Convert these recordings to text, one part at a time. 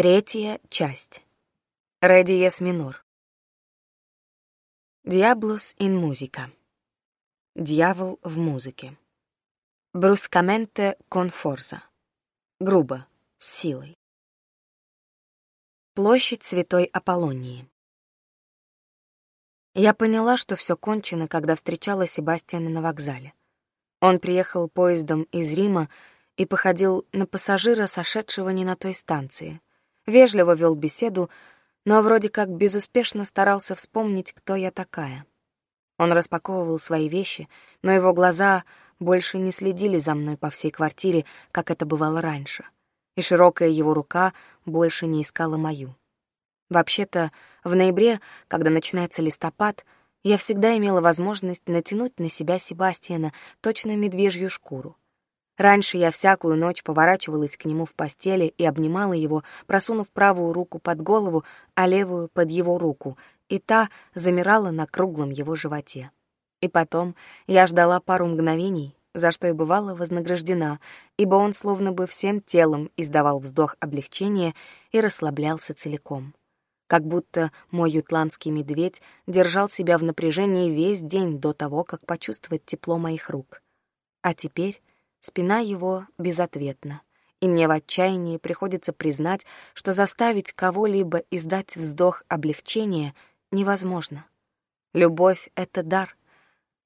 Третья часть. Редиес минор. Диаблус ин музика. Дьявол в музыке. Брускаменте конфорза. Грубо, с силой. Площадь Святой Аполлонии. Я поняла, что все кончено, когда встречала Себастьяна на вокзале. Он приехал поездом из Рима и походил на пассажира, сошедшего не на той станции — вежливо вел беседу, но вроде как безуспешно старался вспомнить, кто я такая. Он распаковывал свои вещи, но его глаза больше не следили за мной по всей квартире, как это бывало раньше, и широкая его рука больше не искала мою. Вообще-то, в ноябре, когда начинается листопад, я всегда имела возможность натянуть на себя Себастьяна точно медвежью шкуру — Раньше я всякую ночь поворачивалась к нему в постели и обнимала его, просунув правую руку под голову, а левую — под его руку, и та замирала на круглом его животе. И потом я ждала пару мгновений, за что и бывала вознаграждена, ибо он словно бы всем телом издавал вздох облегчения и расслаблялся целиком. Как будто мой ютландский медведь держал себя в напряжении весь день до того, как почувствовать тепло моих рук. А теперь Спина его безответна, и мне в отчаянии приходится признать, что заставить кого-либо издать вздох облегчения невозможно. Любовь — это дар,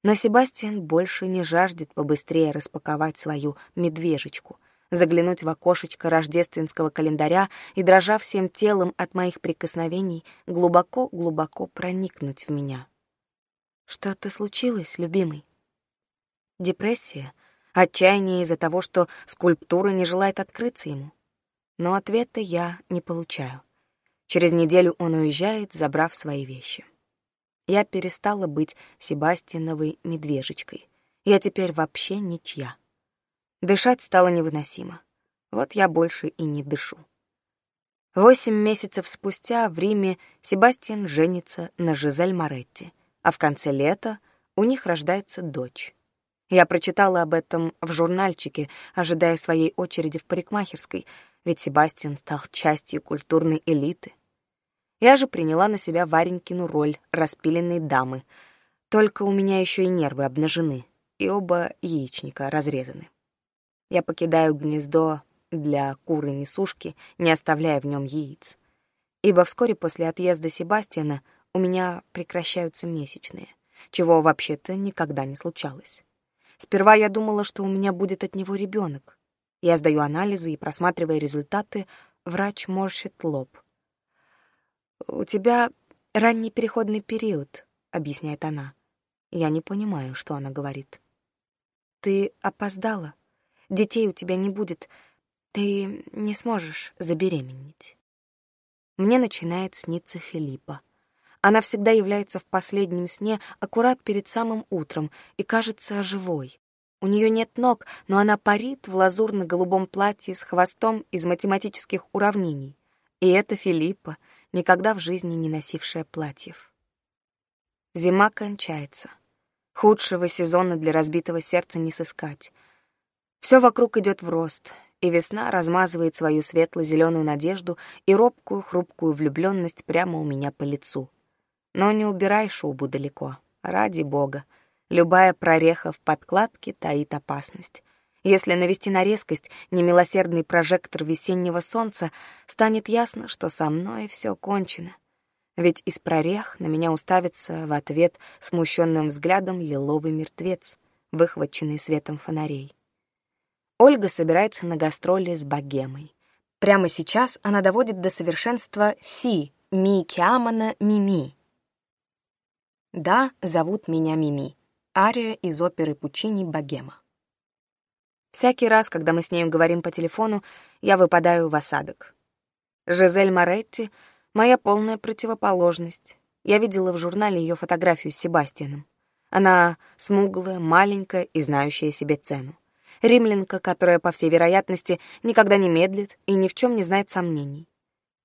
но Себастьян больше не жаждет побыстрее распаковать свою медвежечку, заглянуть в окошечко рождественского календаря и, дрожа всем телом от моих прикосновений, глубоко-глубоко проникнуть в меня. «Что-то случилось, любимый?» Депрессия — отчаяние из-за того, что скульптура не желает открыться ему. Но ответа я не получаю. Через неделю он уезжает, забрав свои вещи. Я перестала быть Себастиновой медвежечкой. Я теперь вообще ничья. Дышать стало невыносимо. Вот я больше и не дышу. Восемь месяцев спустя в Риме Себастьян женится на Жизель Моретти, а в конце лета у них рождается дочь. Я прочитала об этом в журнальчике, ожидая своей очереди в парикмахерской, ведь Себастьян стал частью культурной элиты. Я же приняла на себя Варенькину роль распиленной дамы, только у меня еще и нервы обнажены, и оба яичника разрезаны. Я покидаю гнездо для куры-несушки, не оставляя в нем яиц. Ибо вскоре после отъезда Себастьяна у меня прекращаются месячные, чего вообще-то никогда не случалось. Сперва я думала, что у меня будет от него ребенок. Я сдаю анализы и, просматривая результаты, врач морщит лоб. «У тебя ранний переходный период», — объясняет она. Я не понимаю, что она говорит. «Ты опоздала. Детей у тебя не будет. Ты не сможешь забеременеть». Мне начинает сниться Филиппа. Она всегда является в последнем сне аккурат перед самым утром и кажется живой. У нее нет ног, но она парит в лазурно-голубом платье с хвостом из математических уравнений. И это Филиппа, никогда в жизни не носившая платьев. Зима кончается. Худшего сезона для разбитого сердца не сыскать. Все вокруг идет в рост, и весна размазывает свою светло-зеленую надежду и робкую, хрупкую влюбленность прямо у меня по лицу но не убирай шубу далеко. Ради бога. Любая прореха в подкладке таит опасность. Если навести на резкость немилосердный прожектор весеннего солнца, станет ясно, что со мной все кончено. Ведь из прорех на меня уставится в ответ смущенным взглядом лиловый мертвец, выхваченный светом фонарей. Ольга собирается на гастроли с богемой. Прямо сейчас она доводит до совершенства Си, Ми Киамана, Мими. -ми. Да, зовут меня Мими. Ария из оперы Пучини «Богема». Всякий раз, когда мы с ней говорим по телефону, я выпадаю в осадок. Жизель Моретти — моя полная противоположность. Я видела в журнале ее фотографию с Себастьяном. Она смуглая, маленькая и знающая себе цену. Римлянка, которая, по всей вероятности, никогда не медлит и ни в чем не знает сомнений.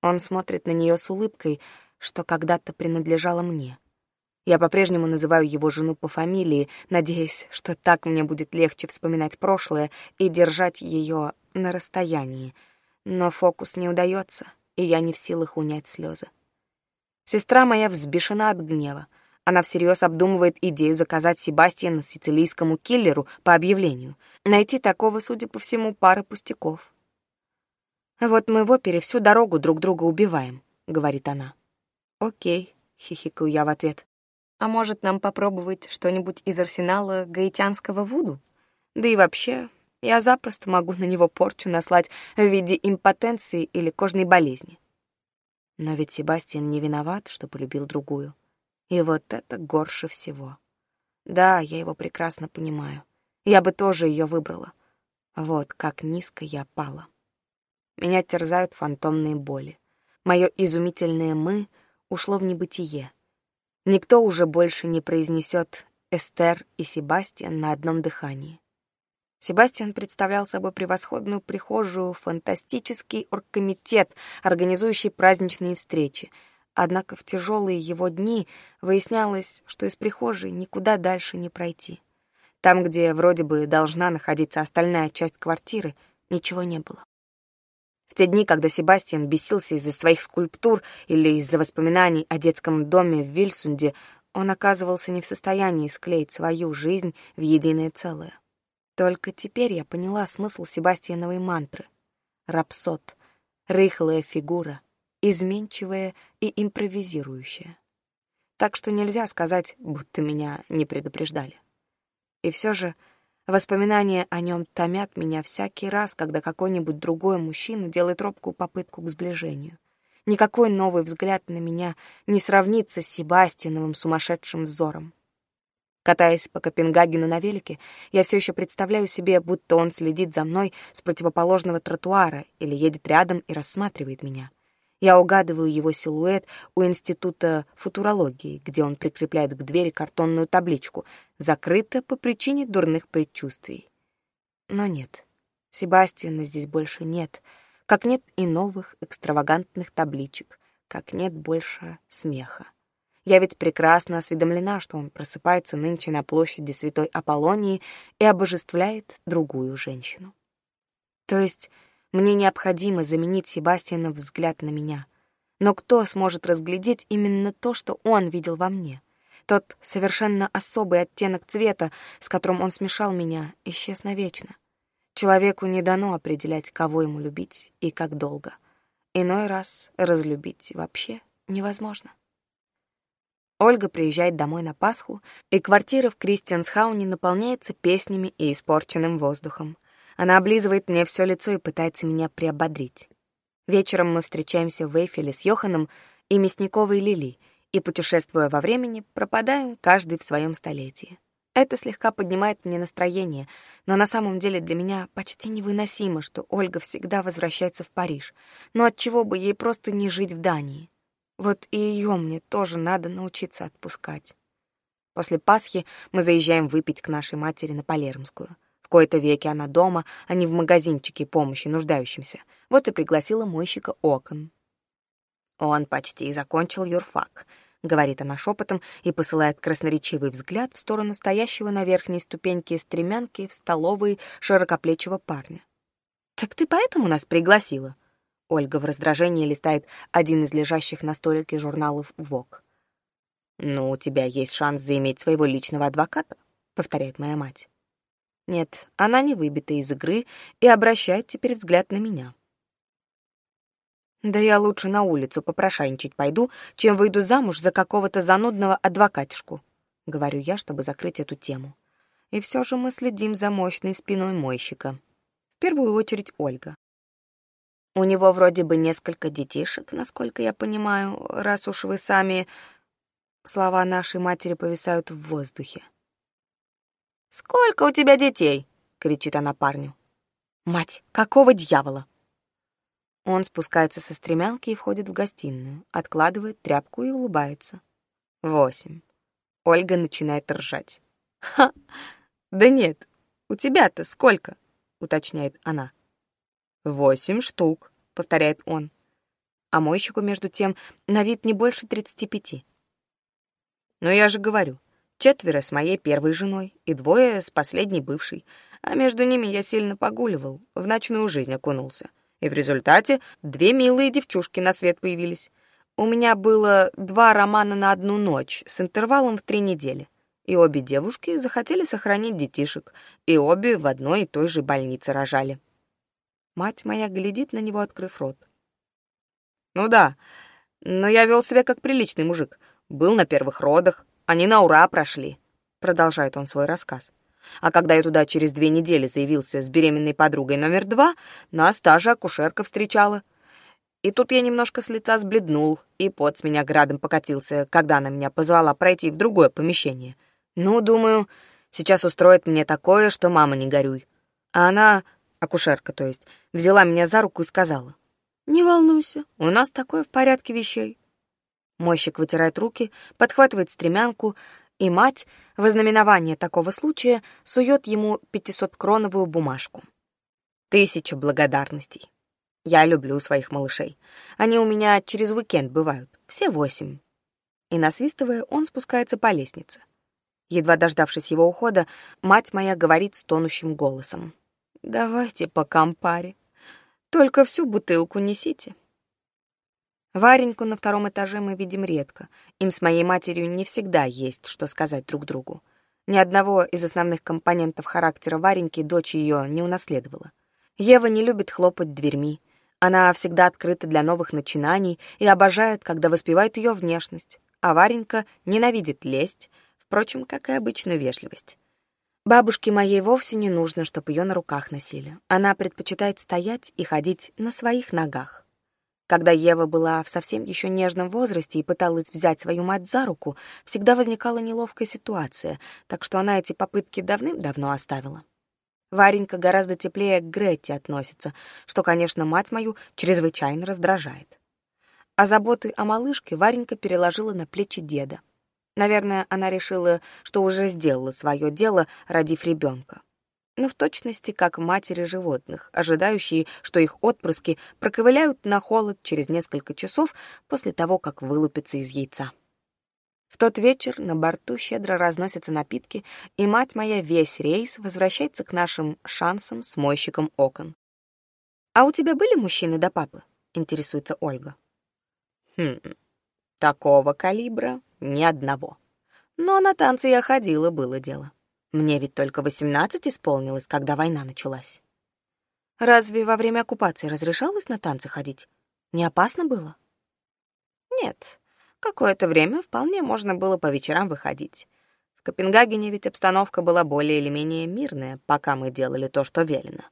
Он смотрит на нее с улыбкой, что когда-то принадлежало мне — я по-прежнему называю его жену по фамилии, надеясь, что так мне будет легче вспоминать прошлое и держать ее на расстоянии. Но фокус не удаётся, и я не в силах унять слезы. Сестра моя взбешена от гнева. Она всерьез обдумывает идею заказать Себастьяна сицилийскому киллеру по объявлению. Найти такого, судя по всему, пара пустяков. «Вот мы в опере всю дорогу друг друга убиваем», — говорит она. «Окей», — хихикаю я в ответ. А может, нам попробовать что-нибудь из арсенала гаитянского вуду? Да и вообще, я запросто могу на него порчу наслать в виде импотенции или кожной болезни. Но ведь Себастьян не виноват, что полюбил другую. И вот это горше всего. Да, я его прекрасно понимаю. Я бы тоже ее выбрала. Вот как низко я пала. Меня терзают фантомные боли. Мое изумительное «мы» ушло в небытие — Никто уже больше не произнесет Эстер и Себастьян на одном дыхании. Себастьян представлял собой превосходную прихожую, фантастический оргкомитет, организующий праздничные встречи. Однако в тяжелые его дни выяснялось, что из прихожей никуда дальше не пройти. Там, где вроде бы должна находиться остальная часть квартиры, ничего не было те дни, когда Себастьян бесился из-за своих скульптур или из-за воспоминаний о детском доме в Вильсунде, он оказывался не в состоянии склеить свою жизнь в единое целое. Только теперь я поняла смысл Себастьяновой мантры. Рапсод, рыхлая фигура, изменчивая и импровизирующая. Так что нельзя сказать, будто меня не предупреждали. И все же Воспоминания о нем томят меня всякий раз, когда какой-нибудь другой мужчина делает робкую попытку к сближению. Никакой новый взгляд на меня не сравнится с Себастиновым сумасшедшим взором. Катаясь по Копенгагену на велике, я все еще представляю себе, будто он следит за мной с противоположного тротуара или едет рядом и рассматривает меня. Я угадываю его силуэт у Института футурологии, где он прикрепляет к двери картонную табличку «Закрыто по причине дурных предчувствий». Но нет, Себастьяна здесь больше нет, как нет и новых экстравагантных табличек, как нет больше смеха. Я ведь прекрасно осведомлена, что он просыпается нынче на площади Святой Аполлонии и обожествляет другую женщину. То есть мне необходимо заменить Себастьяна взгляд на меня. Но кто сможет разглядеть именно то, что он видел во мне? Тот совершенно особый оттенок цвета, с которым он смешал меня, исчез навечно. Человеку не дано определять, кого ему любить и как долго. Иной раз разлюбить вообще невозможно. Ольга приезжает домой на Пасху, и квартира в Кристиансхауне наполняется песнями и испорченным воздухом — она облизывает мне все лицо и пытается меня приободрить. Вечером мы встречаемся в Эйфеле с Йоханом и Мясниковой Лили, и, путешествуя во времени, пропадаем каждый в своем столетии. Это слегка поднимает мне настроение, но на самом деле для меня почти невыносимо, что Ольга всегда возвращается в Париж. Но от чего бы ей просто не жить в Дании? Вот и ее мне тоже надо научиться отпускать. После Пасхи мы заезжаем выпить к нашей матери на Палермскую — в кои-то веки она дома, а не в магазинчике помощи нуждающимся. Вот и пригласила мойщика окон. Он почти закончил юрфак. — говорит она шепотом и посылает красноречивый взгляд в сторону стоящего на верхней ступеньке стремянки в столовой широкоплечего парня. «Так ты поэтому нас пригласила?» Ольга в раздражении листает один из лежащих на столике журналов «Вок». «Ну, у тебя есть шанс заиметь своего личного адвоката», — повторяет моя мать. Нет, она не выбита из игры и обращает теперь взгляд на меня. Да я лучше на улицу попрошайничать пойду, чем выйду замуж за какого-то занудного адвокатишку, говорю я, чтобы закрыть эту тему. И все же мы следим за мощной спиной мойщика. В первую очередь Ольга. У него вроде бы несколько детишек, насколько я понимаю, раз уж вы сами... Слова нашей матери повисают в воздухе. «Сколько у тебя детей?» — кричит она парню. «Мать, какого дьявола?» Он спускается со стремянки и входит в гостиную, откладывает тряпку и улыбается. «Восемь». Ольга начинает ржать. «Ха! Да нет, у тебя-то сколько?» — уточняет она. «Восемь штук», — повторяет он. А мойщику, между тем, на вид не больше тридцати пяти. «Но я же говорю, Четверо с моей первой женой и двое с последней бывшей. А между ними я сильно погуливал, в ночную жизнь окунулся. И в результате две милые девчушки на свет появились. У меня было два романа на одну ночь с интервалом в три недели. И обе девушки захотели сохранить детишек, и обе в одной и той же больнице рожали. Мать моя глядит на него, открыв рот. «Ну да, но я вел себя как приличный мужик. Был на первых родах, они на ура прошли», — продолжает он свой рассказ. А когда я туда через две недели заявился с беременной подругой номер два, нас та же акушерка встречала. И тут я немножко с лица сбледнул, и пот с меня градом покатился, когда она меня позвала пройти в другое помещение. Ну, думаю, сейчас устроит мне такое, что мама не горюй. А она, акушерка то есть, взяла меня за руку и сказала. «Не волнуйся, у нас такое в порядке вещей. Мойщик вытирает руки, подхватывает стремянку, и мать, во знаменование такого случая, сует ему 500-кроновую бумажку. Тысяча благодарностей. Я люблю своих малышей. Они у меня через уикенд бывают, все восемь. И, насвистывая, он спускается по лестнице. Едва дождавшись его ухода, мать моя говорит тонущим голосом. «Давайте по компаре. Только всю бутылку несите». Вареньку на втором этаже мы видим редко. Им с моей матерью не всегда есть, что сказать друг другу. Ни одного из основных компонентов характера Вареньки дочь ее не унаследовала. Ева не любит хлопать дверьми. Она всегда открыта для новых начинаний и обожает, когда воспевают ее внешность. А Варенька ненавидит лесть, впрочем, как и обычную вежливость. Бабушке моей вовсе не нужно, чтобы ее на руках носили. Она предпочитает стоять и ходить на своих ногах. Когда Ева была в совсем еще нежном возрасте и пыталась взять свою мать за руку, всегда возникала неловкая ситуация, так что она эти попытки давным-давно оставила. Варенька гораздо теплее к Гретте относится, что, конечно, мать мою чрезвычайно раздражает. А заботы о малышке Варенька переложила на плечи деда. Наверное, она решила, что уже сделала свое дело, родив ребенка но в точности как матери животных, ожидающие, что их отпрыски проковыляют на холод через несколько часов после того, как вылупятся из яйца. В тот вечер на борту щедро разносятся напитки, и мать моя весь рейс возвращается к нашим шансам с мойщиком окон. «А у тебя были мужчины до папы?» — интересуется Ольга. «Хм, такого калибра ни одного. Но на танцы я ходила, было дело. Мне ведь только восемнадцать исполнилось, когда война началась. Разве во время оккупации разрешалось на танцы ходить? Не опасно было? Нет. Какое-то время вполне можно было по вечерам выходить. В Копенгагене ведь обстановка была более или менее мирная, пока мы делали то, что велено.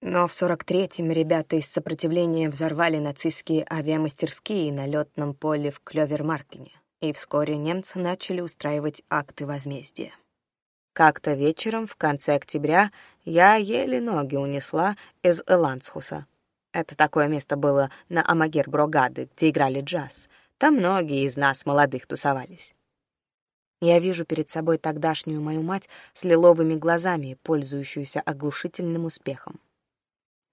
Но в 43-м ребята из сопротивления взорвали нацистские авиамастерские на лётном поле в Клёвермаркене, и вскоре немцы начали устраивать акты возмездия как-то вечером в конце октября я еле ноги унесла из Эландсхуса. Это такое место было на Амагер-Брогады, где играли джаз. Там многие из нас, молодых, тусовались. Я вижу перед собой тогдашнюю мою мать с лиловыми глазами, пользующуюся оглушительным успехом.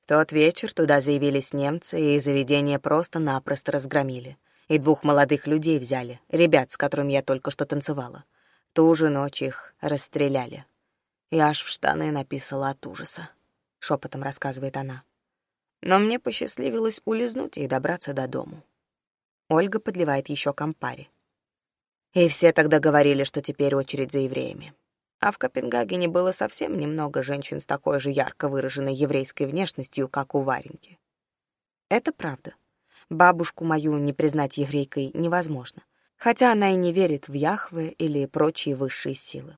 В тот вечер туда заявились немцы, и заведение просто-напросто разгромили. И двух молодых людей взяли, ребят, с которыми я только что танцевала — Ту же ночь их расстреляли. Я аж в штаны написала от ужаса», — шепотом рассказывает она. «Но мне посчастливилось улизнуть и добраться до дому». Ольга подливает еще компари. И все тогда говорили, что теперь очередь за евреями. А в Копенгагене было совсем немного женщин с такой же ярко выраженной еврейской внешностью, как у Вареньки. Это правда. Бабушку мою не признать еврейкой невозможно хотя она и не верит в Яхве или прочие высшие силы.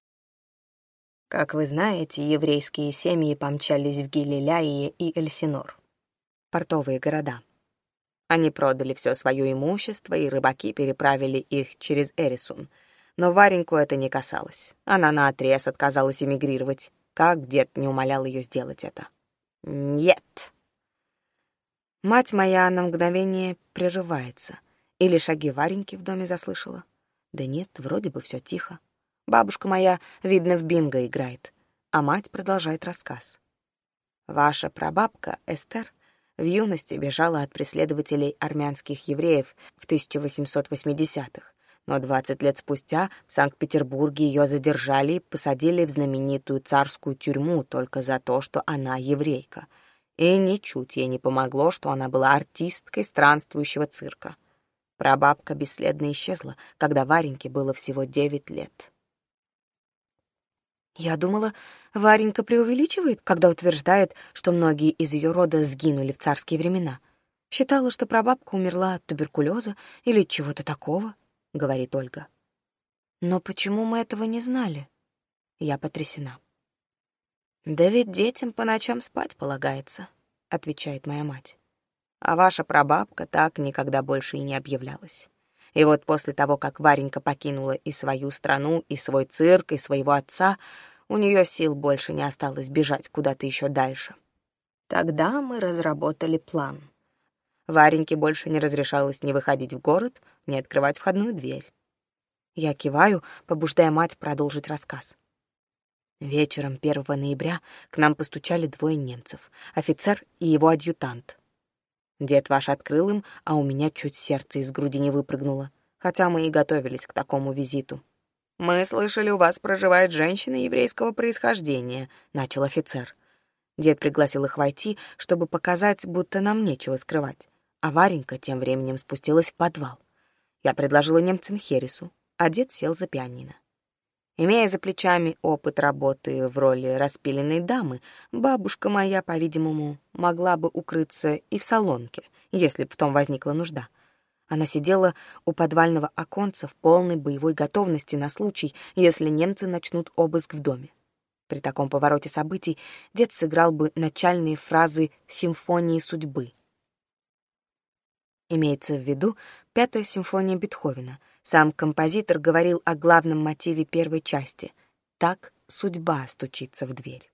Как вы знаете, еврейские семьи помчались в Гелиляе и Эльсинор, портовые города. Они продали все свое имущество, и рыбаки переправили их через Эрисун. Но Вареньку это не касалось. Она наотрез отказалась эмигрировать, как дед не умолял ее сделать это. «Нет!» Мать моя на мгновение прерывается — или шаги Вареньки в доме заслышала? Да нет, вроде бы все тихо. Бабушка моя, видно, в бинго играет. А мать продолжает рассказ. Ваша прабабка, Эстер, в юности бежала от преследователей армянских евреев в 1880-х, но 20 лет спустя в Санкт-Петербурге ее задержали и посадили в знаменитую царскую тюрьму только за то, что она еврейка. И ничуть ей не помогло, что она была артисткой странствующего цирка — Прабабка бесследно исчезла, когда Вареньке было всего девять лет. Я думала, Варенька преувеличивает, когда утверждает, что многие из ее рода сгинули в царские времена. Считала, что прабабка умерла от туберкулеза или чего-то такого, — говорит Ольга. Но почему мы этого не знали? Я потрясена. «Да ведь детям по ночам спать полагается», — отвечает моя мать а ваша прабабка так никогда больше и не объявлялась. И вот после того, как Варенька покинула и свою страну, и свой цирк, и своего отца, у нее сил больше не осталось бежать куда-то еще дальше. Тогда мы разработали план. Вареньке больше не разрешалось ни выходить в город, ни открывать входную дверь. Я киваю, побуждая мать продолжить рассказ. Вечером 1 ноября к нам постучали двое немцев — офицер и его адъютант. Дед ваш открыл им, а у меня чуть сердце из груди не выпрыгнуло, хотя мы и готовились к такому визиту. «Мы слышали, у вас проживает женщина еврейского происхождения», — начал офицер. Дед пригласил их войти, чтобы показать, будто нам нечего скрывать. А Варенька тем временем спустилась в подвал. Я предложила немцам Хересу, а дед сел за пианино. Имея за плечами опыт работы в роли распиленной дамы, бабушка моя, по-видимому, могла бы укрыться и в салонке, если бы в том возникла нужда. Она сидела у подвального оконца в полной боевой готовности на случай, если немцы начнут обыск в доме. При таком повороте событий дед сыграл бы начальные фразы «Симфонии судьбы». Имеется в виду Пятая симфония Бетховена — сам композитор говорил о главном мотиве первой части. Так судьба стучится в дверь.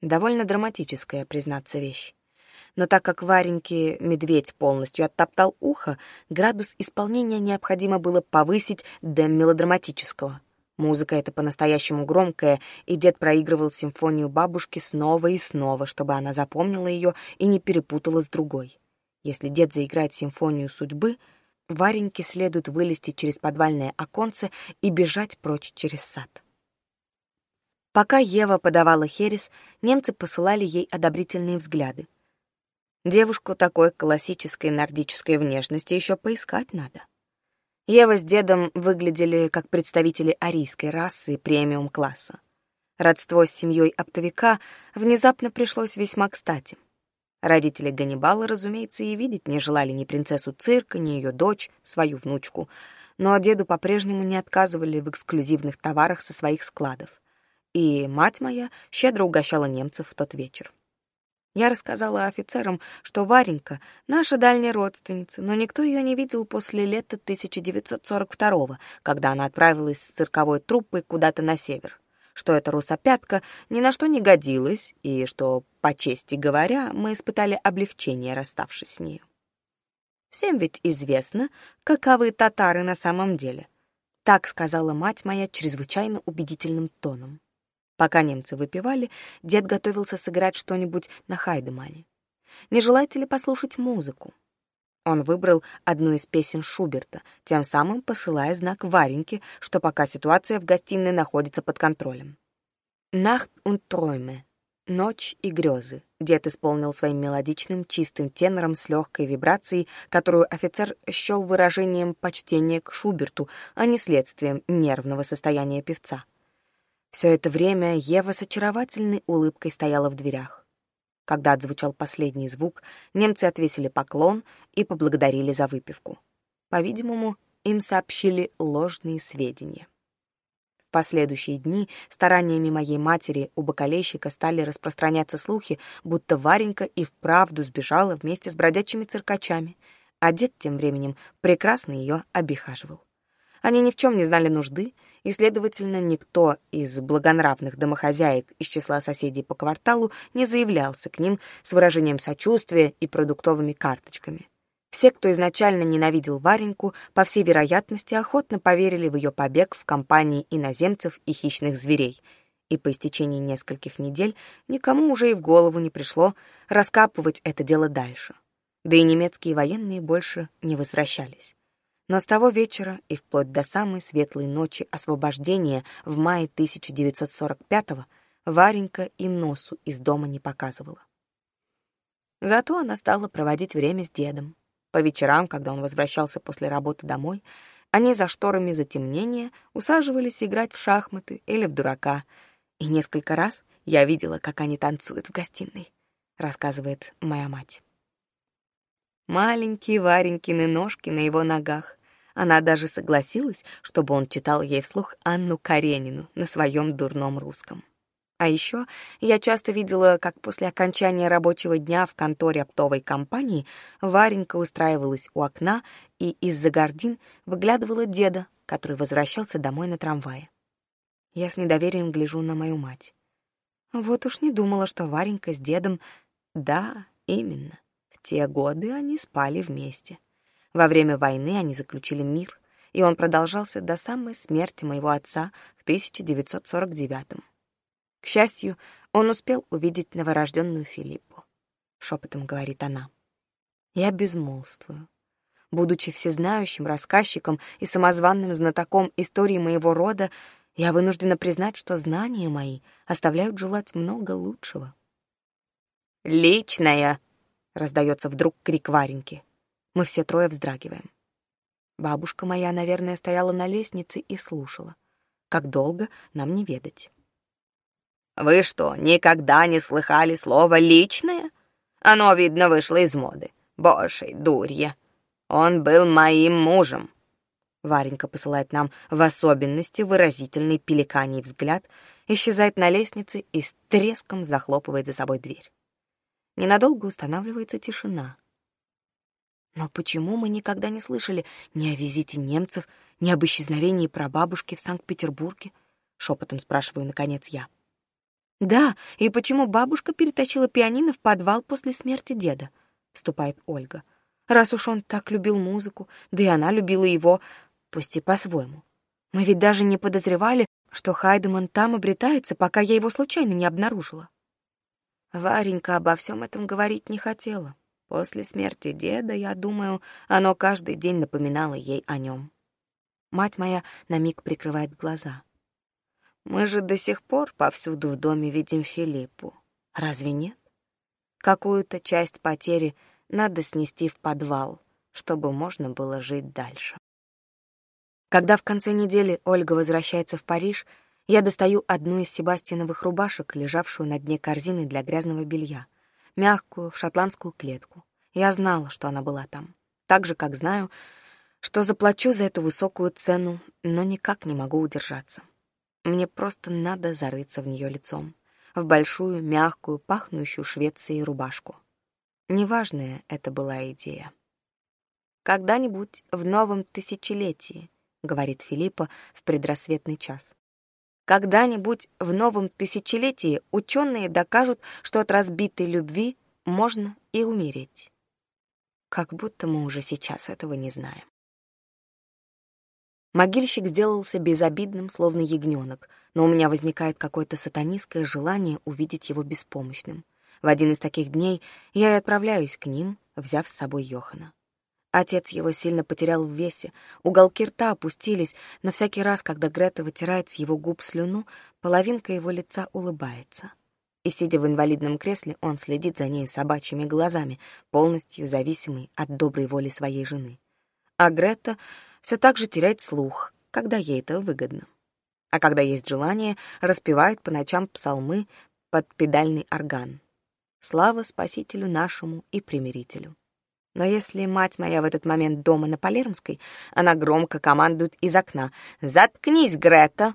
Довольно драматическая, признаться, вещь. Но так как Вареньке медведь полностью оттоптал ухо, градус исполнения необходимо было повысить до мелодраматического. Музыка эта по-настоящему громкая, и дед проигрывал симфонию бабушки снова и снова, чтобы она запомнила ее и не перепутала с другой. Если дед заиграет симфонию судьбы — Вареньке следует вылезти через подвальное оконце и бежать прочь через сад. Пока Ева подавала херес, немцы посылали ей одобрительные взгляды. Девушку такой классической нордической внешности еще поискать надо. Ева с дедом выглядели как представители арийской расы премиум-класса. Родство с семьей оптовика внезапно пришлось весьма кстати — Родители Ганнибала, разумеется, и видеть не желали ни принцессу цирка, ни ее дочь, свою внучку. Но деду по-прежнему не отказывали в эксклюзивных товарах со своих складов. И мать моя щедро угощала немцев в тот вечер. Я рассказала офицерам, что Варенька — наша дальняя родственница, но никто ее не видел после лета 1942 когда она отправилась с цирковой труппой куда-то на север, что эта русопятка ни на что не годилась и что по чести говоря, мы испытали облегчение, расставшись с нею. Всем ведь известно, каковы татары на самом деле. Так сказала мать моя чрезвычайно убедительным тоном. Пока немцы выпивали, дед готовился сыграть что-нибудь на Хайдемане. Не желаете ли послушать музыку? Он выбрал одну из песен Шуберта, тем самым посылая знак Вареньке, что пока ситуация в гостиной находится под контролем. «Nacht und Träume» «Ночь и грезы». Дед исполнил своим мелодичным, чистым тенором с легкой вибрацией, которую офицер счел выражением почтения к Шуберту, а не следствием нервного состояния певца. Все это время Ева с очаровательной улыбкой стояла в дверях. Когда отзвучал последний звук, немцы отвесили поклон и поблагодарили за выпивку. По-видимому, им сообщили ложные сведения последующие дни стараниями моей матери у бокалейщика стали распространяться слухи, будто Варенька и вправду сбежала вместе с бродячими циркачами, а дед тем временем прекрасно ее обихаживал. Они ни в чем не знали нужды, и, следовательно, никто из благонравных домохозяек из числа соседей по кварталу не заявлялся к ним с выражением сочувствия и продуктовыми карточками. Все, кто изначально ненавидел Вареньку, по всей вероятности, охотно поверили в ее побег в компании иноземцев и хищных зверей. И по истечении нескольких недель никому уже и в голову не пришло раскапывать это дело дальше. Да и немецкие военные больше не возвращались. Но с того вечера и вплоть до самой светлой ночи освобождения в мае 1945-го Варенька и носу из дома не показывала. Зато она стала проводить время с дедом, по вечерам, когда он возвращался после работы домой, они за шторами затемнения усаживались играть в шахматы или в дурака. И несколько раз я видела, как они танцуют в гостиной, рассказывает моя мать. Маленькие Варенькины ножки на его ногах. Она даже согласилась, чтобы он читал ей вслух Анну Каренину на своем дурном русском. А еще я часто видела, как после окончания рабочего дня в конторе оптовой компании Варенька устраивалась у окна и из-за гордин выглядывала деда, который возвращался домой на трамвае. Я с недоверием гляжу на мою мать. Вот уж не думала, что Варенька с дедом... Да, именно. В те годы они спали вместе. Во время войны они заключили мир, и он продолжался до самой смерти моего отца в 1949 -м. К счастью, он успел увидеть новорожденную Филиппу. Шепотом говорит она. Я безмолвствую. Будучи всезнающим рассказчиком и самозванным знатоком истории моего рода, я вынуждена признать, что знания мои оставляют желать много лучшего. «Личная!» — раздается вдруг крик Вареньки. Мы все трое вздрагиваем. Бабушка моя, наверное, стояла на лестнице и слушала. Как долго, нам не ведать. Вы что, никогда не слыхали слово «личное»? Оно, видно, вышло из моды. Боже, дурья. Он был моим мужем. Варенька посылает нам в особенности выразительный пеликаний взгляд, исчезает на лестнице и с треском захлопывает за собой дверь. Ненадолго устанавливается тишина. Но почему мы никогда не слышали ни о визите немцев, ни об исчезновении прабабушки в Санкт-Петербурге? Шепотом спрашиваю, наконец, я. — «Да, и почему бабушка перетащила пианино в подвал после смерти деда?» — вступает Ольга. «Раз уж он так любил музыку, да и она любила его, пусть и по-своему. Мы ведь даже не подозревали, что Хайдеман там обретается, пока я его случайно не обнаружила». Варенька обо всем этом говорить не хотела. После смерти деда, я думаю, оно каждый день напоминало ей о нем. Мать моя на миг прикрывает глаза. Мы же до сих пор повсюду в доме видим Филиппу. Разве нет? Какую-то часть потери надо снести в подвал, чтобы можно было жить дальше. Когда в конце недели Ольга возвращается в Париж, я достаю одну из Себастиновых рубашек, лежавшую на дне корзины для грязного белья, мягкую, в шотландскую клетку. Я знала, что она была там. Так же, как знаю, что заплачу за эту высокую цену, но никак не могу удержаться. Мне просто надо зарыться в нее лицом, в большую, мягкую, пахнущую Швецией рубашку. Неважная это была идея. «Когда-нибудь в новом тысячелетии», — говорит Филиппа в предрассветный час. «Когда-нибудь в новом тысячелетии ученые докажут, что от разбитой любви можно и умереть». Как будто мы уже сейчас этого не знаем. Могильщик сделался безобидным, словно ягненок, но у меня возникает какое-то сатанистское желание увидеть его беспомощным. В один из таких дней я и отправляюсь к ним, взяв с собой Йохана. Отец его сильно потерял в весе, уголки рта опустились, но всякий раз, когда Грета вытирает с его губ слюну, половинка его лица улыбается. И, сидя в инвалидном кресле, он следит за нею собачьими глазами, полностью зависимый от доброй воли своей жены. А Грета все так же теряет слух, когда ей это выгодно. А когда есть желание, распевает по ночам псалмы под педальный орган. Слава Спасителю нашему и примирителю. Но если мать моя в этот момент дома на Палермской, она громко командует из окна «Заткнись, Грета!»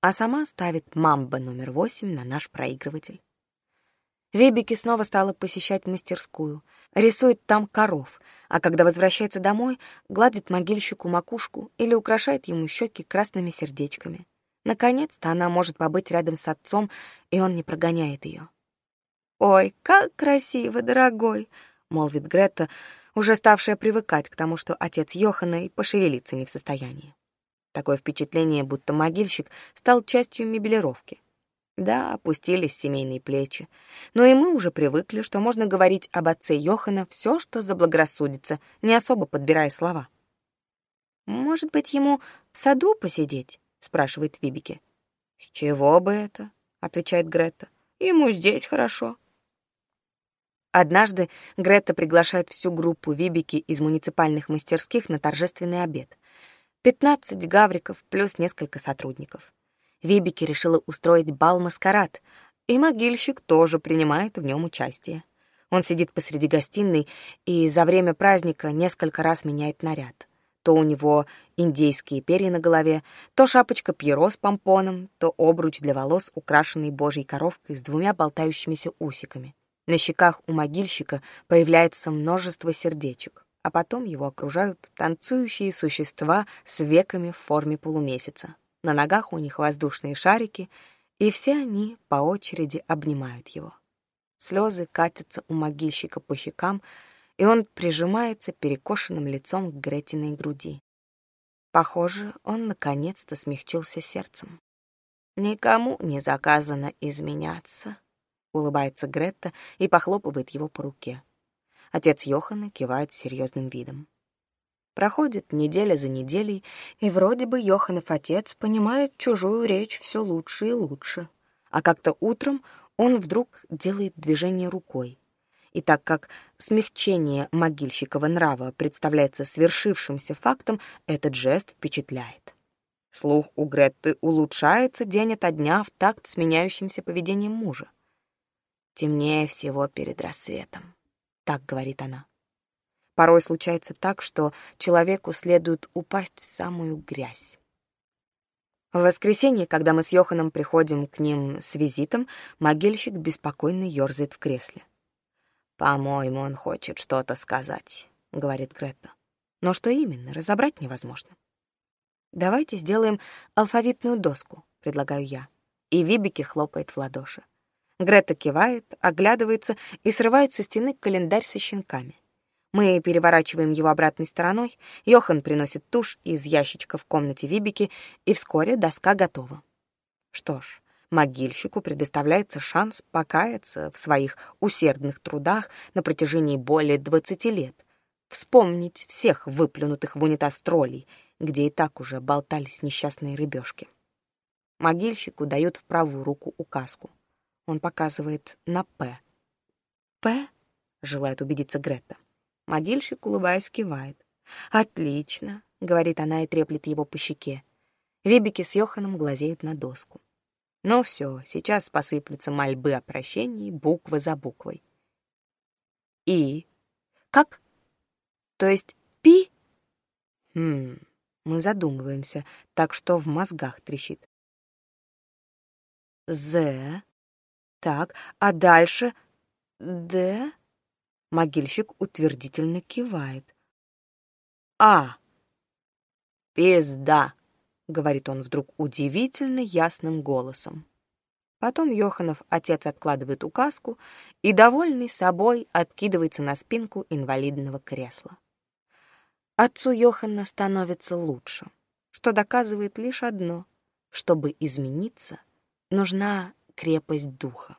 а сама ставит «Мамба» номер восемь на наш проигрыватель. Вебики снова стала посещать мастерскую. Рисует там коров, а когда возвращается домой, гладит могильщику макушку или украшает ему щеки красными сердечками. Наконец-то она может побыть рядом с отцом, и он не прогоняет ее. «Ой, как красиво, дорогой!» — молвит Грета, уже ставшая привыкать к тому, что отец Йохана и пошевелиться не в состоянии. Такое впечатление, будто могильщик стал частью мебелировки — да, опустились семейные плечи. Но и мы уже привыкли, что можно говорить об отце Йохана все, что заблагорассудится, не особо подбирая слова. «Может быть, ему в саду посидеть?» — спрашивает Вибике. «С чего бы это?» — отвечает Грета. «Ему здесь хорошо». Однажды Грета приглашает всю группу Вибики из муниципальных мастерских на торжественный обед. 15 гавриков плюс несколько сотрудников. Вебики решила устроить бал маскарад, и могильщик тоже принимает в нем участие. Он сидит посреди гостиной и за время праздника несколько раз меняет наряд. То у него индейские перья на голове, то шапочка пьеро с помпоном, то обруч для волос, украшенный божьей коровкой с двумя болтающимися усиками. На щеках у могильщика появляется множество сердечек, а потом его окружают танцующие существа с веками в форме полумесяца. На ногах у них воздушные шарики, и все они по очереди обнимают его. Слезы катятся у могильщика по щекам, и он прижимается перекошенным лицом к Гретиной груди. Похоже, он наконец-то смягчился сердцем. «Никому не заказано изменяться», — улыбается Гретта и похлопывает его по руке. Отец Йохана кивает серьезным видом. Проходит неделя за неделей, и вроде бы Йоханов отец понимает чужую речь все лучше и лучше. А как-то утром он вдруг делает движение рукой. И так как смягчение могильщикова нрава представляется свершившимся фактом, этот жест впечатляет. Слух у Гретты улучшается день ото дня в такт с меняющимся поведением мужа. «Темнее всего перед рассветом», — так говорит она. Порой случается так, что человеку следует упасть в самую грязь. В воскресенье, когда мы с Йоханом приходим к ним с визитом, могильщик беспокойно ёрзает в кресле. «По-моему, он хочет что-то сказать», — говорит Гретта. «Но что именно, разобрать невозможно». «Давайте сделаем алфавитную доску», — предлагаю я. И Вибики хлопает в ладоши. Грета кивает, оглядывается и срывает со стены календарь со щенками — мы переворачиваем его обратной стороной, Йохан приносит тушь из ящичка в комнате Вибики, и вскоре доска готова. Что ж, могильщику предоставляется шанс покаяться в своих усердных трудах на протяжении более 20 лет, вспомнить всех выплюнутых в унитаз троллей, где и так уже болтались несчастные рыбешки. Могильщику дают в правую руку указку. Он показывает на «П». «П» — желает убедиться Гретта. Модильщик, улыбаясь, кивает. «Отлично», — говорит она и треплет его по щеке. Ребики с Йоханом глазеют на доску. Ну все, сейчас посыплются мольбы о прощении буква за буквой. И? Как? То есть пи? Хм, мы задумываемся, так что в мозгах трещит. З. Так, а дальше Д. Могильщик утвердительно кивает. «А! Пизда!» — говорит он вдруг удивительно ясным голосом. Потом Йоханов отец откладывает указку и, довольный собой, откидывается на спинку инвалидного кресла. Отцу Йохана становится лучше, что доказывает лишь одно — чтобы измениться, нужна крепость духа.